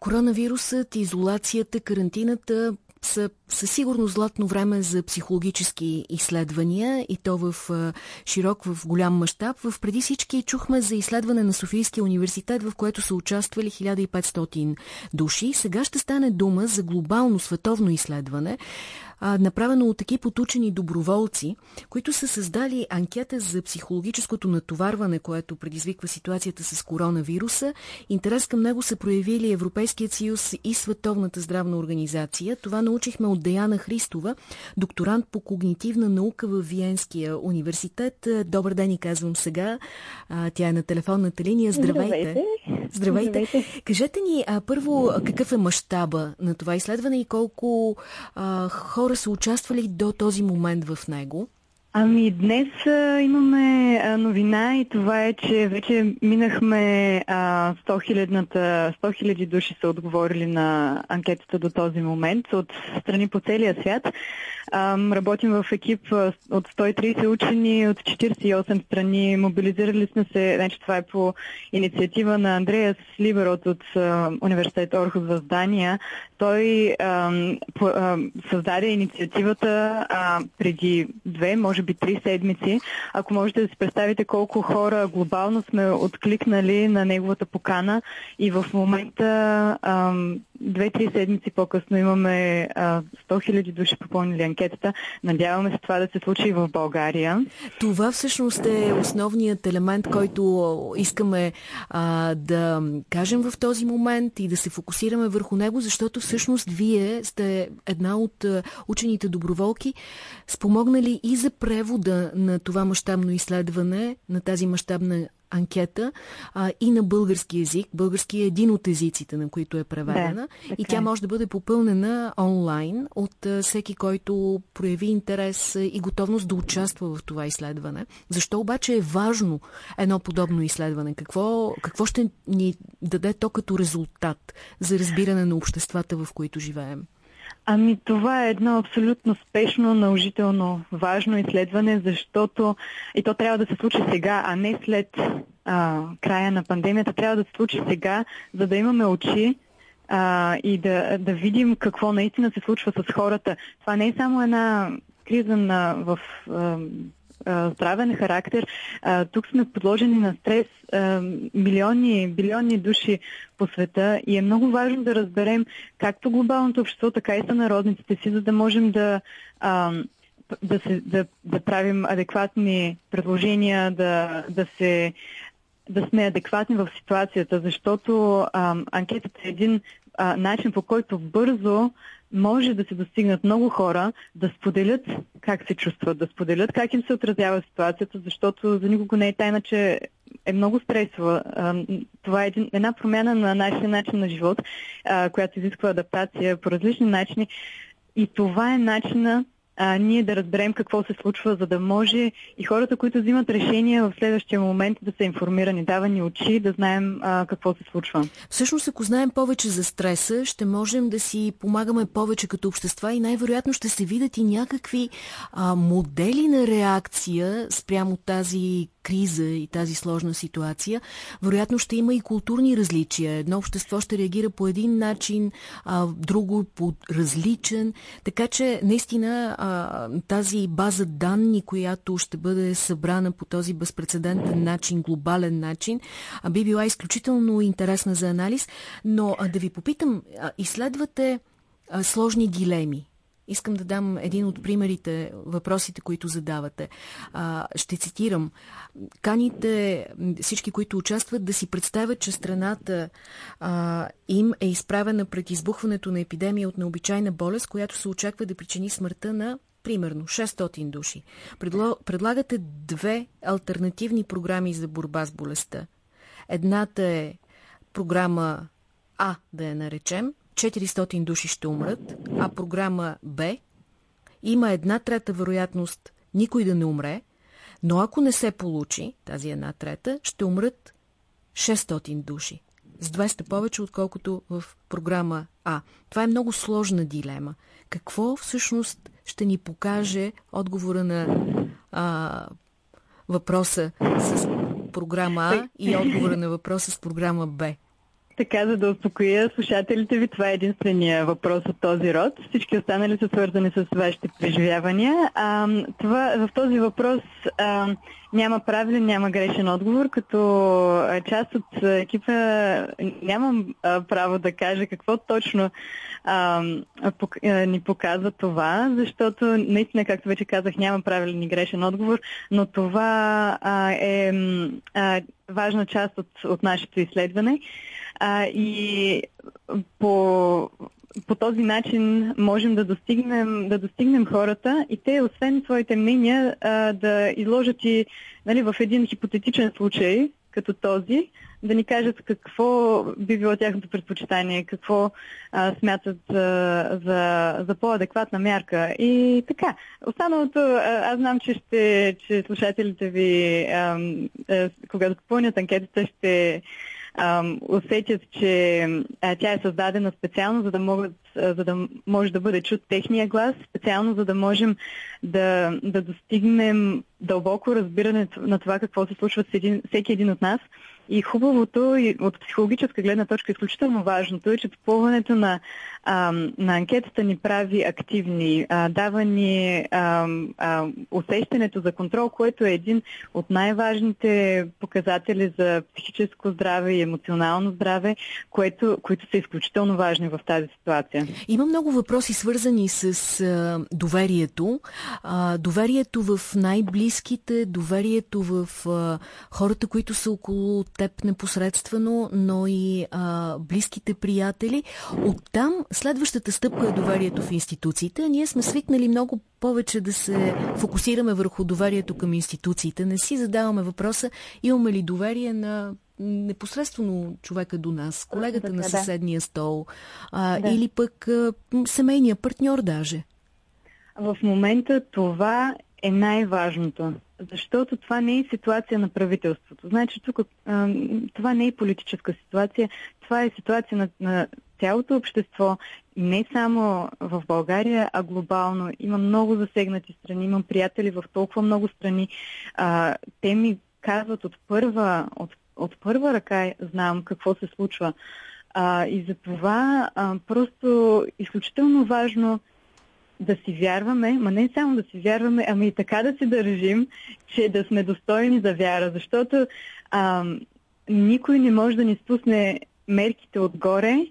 Коронавирусът, изолацията, карантината са със сигурно златно време за психологически изследвания и то в широк, в голям мащаб. В преди всички чухме за изследване на Софийския университет, в което са участвали 1500 души. Сега ще стане дума за глобално световно изследване, а, направено от екип от учени доброволци, които са създали анкета за психологическото натоварване, което предизвиква ситуацията с коронавируса. Интерес към него са проявили Европейският съюз и Световната здравна организация. Това научихме от Деяна Христова, докторант по когнитивна наука в Виенския университет. Добър ден и казвам сега. Тя е на телефонната линия. Здравейте! Здравейте! Здравейте. Кажете ни а, първо какъв е мащаба на това изследване и колко а, хора са участвали до този момент в него? Ами днес а, имаме а, новина и това е, че вече минахме а, 100 000 души са отговорили на анкетата до този момент от страни по целия свят. А, работим в екип от 130 учени от 48 страни. Мобилизирали сме се, значи това е по инициатива на Андрея Сливерот от а, университет Орхус в Дания. Той а, по, а, създаде инициативата а, преди две, може би три седмици. Ако можете да си представите колко хора глобално сме откликнали на неговата покана и в момента две-три седмици по-късно имаме а, 100 000 души попълнили анкетата. Надяваме се това да се случи и в България. Това всъщност е основният елемент, който искаме а, да кажем в този момент и да се фокусираме върху него, защото всъщност вие сте една от учените доброволки, спомогнали и за превода на това мащабно изследване, на тази мащабна анкета а, и на български язик. Български е един от езиците, на които е преведена. Да, и тя е. може да бъде попълнена онлайн от а, всеки, който прояви интерес и готовност да участва в това изследване. Защо обаче е важно едно подобно изследване? Какво, какво ще ни даде то като резултат за разбиране на обществата, в които живеем? Ами това е едно абсолютно спешно, наложително, важно изследване, защото и то трябва да се случи сега, а не след а, края на пандемията. Трябва да се случи сега, за да имаме очи а, и да, да видим какво наистина се случва с хората. Това не е само една криза на, в а, здравен характер. Тук сме подложени на стрес милиони, билиони души по света и е много важно да разберем както глобалното общество, така и сънародниците си, за да можем да, да, се, да, да правим адекватни предложения, да, да се да сме адекватни в ситуацията, защото а, анкетата е един а, начин по който бързо може да се достигнат много хора да споделят как се чувстват, да споделят как им се отразява ситуацията, защото за никого не е тайна, че е много стресова. Това е една промяна на нашия начин на живот, която изисква адаптация по различни начини. И това е начина а, ние да разберем какво се случва, за да може и хората, които взимат решения в следващия момент да са информирани, дава ни очи, да знаем а, какво се случва. Всъщност, ако знаем повече за стреса, ще можем да си помагаме повече като общества и най-вероятно ще се видят и някакви а, модели на реакция спрямо тази криза и тази сложна ситуация, вероятно ще има и културни различия. Едно общество ще реагира по един начин, а друго по различен. Така че наистина а, тази база данни, която ще бъде събрана по този безпредседентен начин, глобален начин, а, би била изключително интересна за анализ. Но а, да ви попитам, а, изследвате а, сложни дилеми Искам да дам един от примерите, въпросите, които задавате. А, ще цитирам. Каните всички, които участват, да си представят, че страната а, им е изправена пред избухването на епидемия от необичайна болест, която се очаква да причини смъртта на примерно 600 души. Предлагате две альтернативни програми за борба с болестта. Едната е програма А, да я наречем, 400 души ще умрат, а програма Б има една трета вероятност никой да не умре, но ако не се получи тази една трета, ще умрат 600 души. С 200 повече, отколкото в програма А. Това е много сложна дилема. Какво всъщност ще ни покаже отговора на а, въпроса с програма А и отговора на въпроса с програма Б? Така, за да успокоя слушателите ви, това е единствения въпрос от този род. Всички останали са свързани с вашите преживявания. А, това, в този въпрос а, няма правилен, няма грешен отговор, като част от екипа нямам а, право да кажа какво точно а, пок, а, ни показва това, защото наистина, както вече казах, няма правилен и грешен отговор, но това а, е а, важна част от, от нашето изследване. А, и по, по този начин можем да достигнем, да достигнем хората и те, освен своите мнения, а, да изложат и нали, в един хипотетичен случай, като този, да ни кажат какво би било тяхното предпочитание, какво а, смятат а, за, за по-адекватна мярка. И така, останалото, а, аз знам, че, ще, че слушателите ви, а, а, когато попълнят анкетата, ще усетят, че тя е създадена специално, за да, могат, а, за да може да бъде чут техния глас, специално за да можем да, да достигнем дълбоко разбиране на това какво се случва с един, всеки един от нас. И хубавото и от психологическа гледна точка изключително важното е, че попълването на, на анкетата ни прави активни, а, дава ни а, а, усещането за контрол, което е един от най-важните показатели за психическо здраве и емоционално здраве, което, които са изключително важни в тази ситуация. Има много въпроси свързани с а, доверието. А, доверието в най-близките, доверието в а, хората, които са около теб непосредствено, но и а, близките приятели. Оттам следващата стъпка е доверието в институциите. Ние сме свикнали много повече да се фокусираме върху доверието към институциите. Не си задаваме въпроса, имаме ли доверие на непосредствено човека до нас, колегата на съседния стол а, да. или пък а, семейния партньор даже. В момента това е най-важното, защото това не е ситуация на правителството. Значи тук а, това не е политическа ситуация, това е ситуация на, на цялото общество, не само в България, а глобално. Има много засегнати страни, имам приятели в толкова много страни. А, те ми казват от първа, от, от първа ръка, знам какво се случва. А, и за това а, просто изключително важно да си вярваме, ма не само да си вярваме, ами и така да се държим, че да сме достойни за вяра, защото а, никой не може да ни спусне мерките отгоре,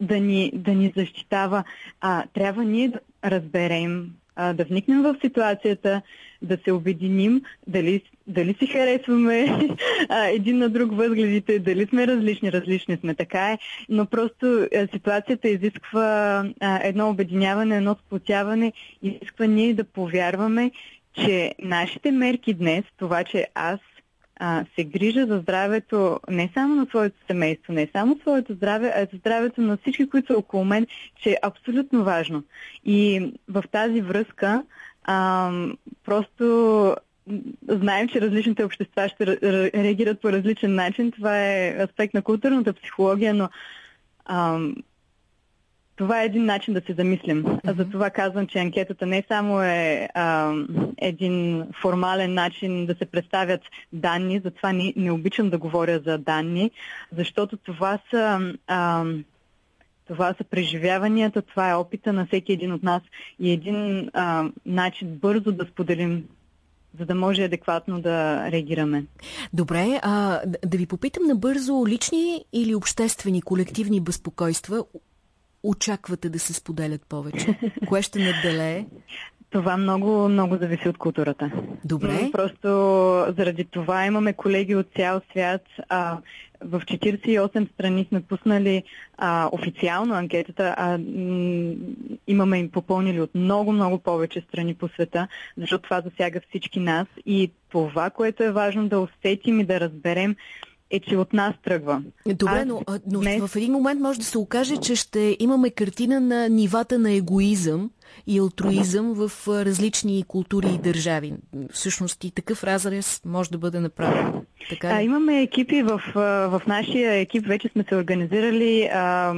да ни, да ни защитава. А, трябва ние да разберем а, да вникнем в ситуацията, да се обединим, дали, дали си харесваме а, един на друг възгледите, дали сме различни, различни сме, така е, но просто а, ситуацията изисква а, едно обединяване, едно сплотяване, изисква ние да повярваме, че нашите мерки днес, това, че аз а, се грижа за здравето не само на своето семейство, не само своето здраве, а за здравето на всички, които са около мен, че е абсолютно важно. И в тази връзка а, просто знаем, че различните общества ще реагират по различен начин. Това е аспект на културната психология, но а, това е един начин да се замислим. Mm-hmm. За това казвам, че анкетата не само е а, един формален начин да се представят данни, затова не, не обичам да говоря за данни, защото това са, а, това са преживяванията, това е опита на всеки един от нас и един а, начин бързо да споделим за да може адекватно да реагираме. Добре, а, да ви попитам набързо, лични или обществени колективни безпокойства очаквате да се споделят повече? Кое ще надделее? Това много, много зависи от културата. Добре. Просто заради това имаме колеги от цял свят. А, в 48 страни сме пуснали а, официално анкетата, а имаме им попълнили от много, много повече страни по света, защото това засяга всички нас. И това, което е важно да усетим и да разберем, е, че от нас тръгва. Добре, Аз, но, но днес... в един момент може да се окаже, че ще имаме картина на нивата на егоизъм и алтруизъм в различни култури и държави. Всъщност и такъв разрез може да бъде направен. Така а, имаме екипи в, в нашия екип, вече сме се организирали а,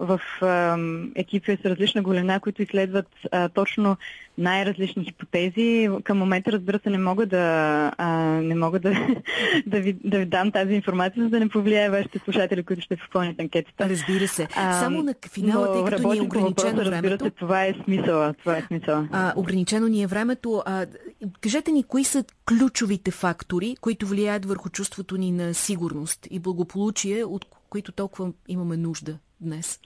в а, екипи с различна големина, които изследват а, точно най-различни хипотези. Към момента, разбира се, не мога да, а, не мога да, да, ви, да ви дам тази информация, за да не повлияе вашите слушатели, които ще попълнят анкетата. Разбира се. А, Само на финала, тъй като ни е ограничено времето. Се, това е смисъла. Това е смисъла. А, ограничено ни е времето. А, кажете ни, кои са ключовите фактори, които влияят върху чувството ни на сигурност и благополучие, от които толкова имаме нужда днес?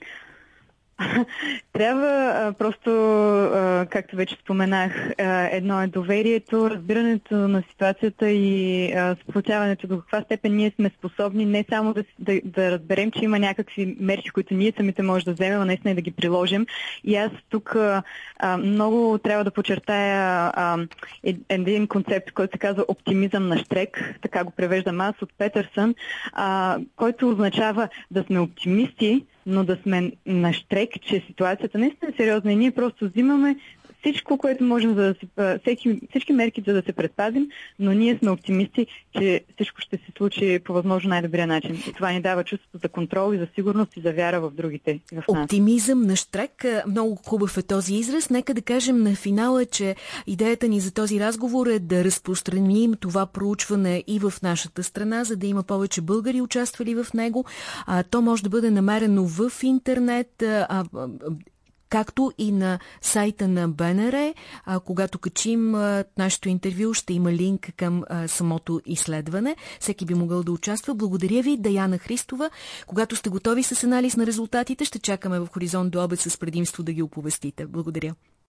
Трябва а, просто, а, както вече споменах, а, едно е доверието, разбирането на ситуацията и сплотяването до каква степен ние сме способни не само да, да, да разберем, че има някакви мерки, които ние самите може да вземем, а наистина и да ги приложим. И аз тук а, много трябва да подчертая а, един концепт, който се казва оптимизъм на штрек, така го превеждам аз от Петърсън, а, който означава да сме оптимисти, но да сме на штрек, че ситуацията наистина е сериозна и ние просто взимаме всичко, което можем за да се, всеки, всички мерки за да се предпазим, но ние сме оптимисти, че всичко ще се случи по възможно най-добрия начин. И това ни дава чувство за контрол и за сигурност и за вяра в другите. В нас. Оптимизъм на штрек. Много хубав е този израз. Нека да кажем на финала, че идеята ни за този разговор е да разпространим това проучване и в нашата страна, за да има повече българи участвали в него. А, то може да бъде намерено в интернет. А, както и на сайта на БНР. Когато качим а, нашето интервю, ще има линк към самото изследване. Всеки би могъл да участва. Благодаря ви, Даяна Христова. Когато сте готови с анализ на резултатите, ще чакаме в хоризонт до обед с предимство да ги оповестите. Благодаря.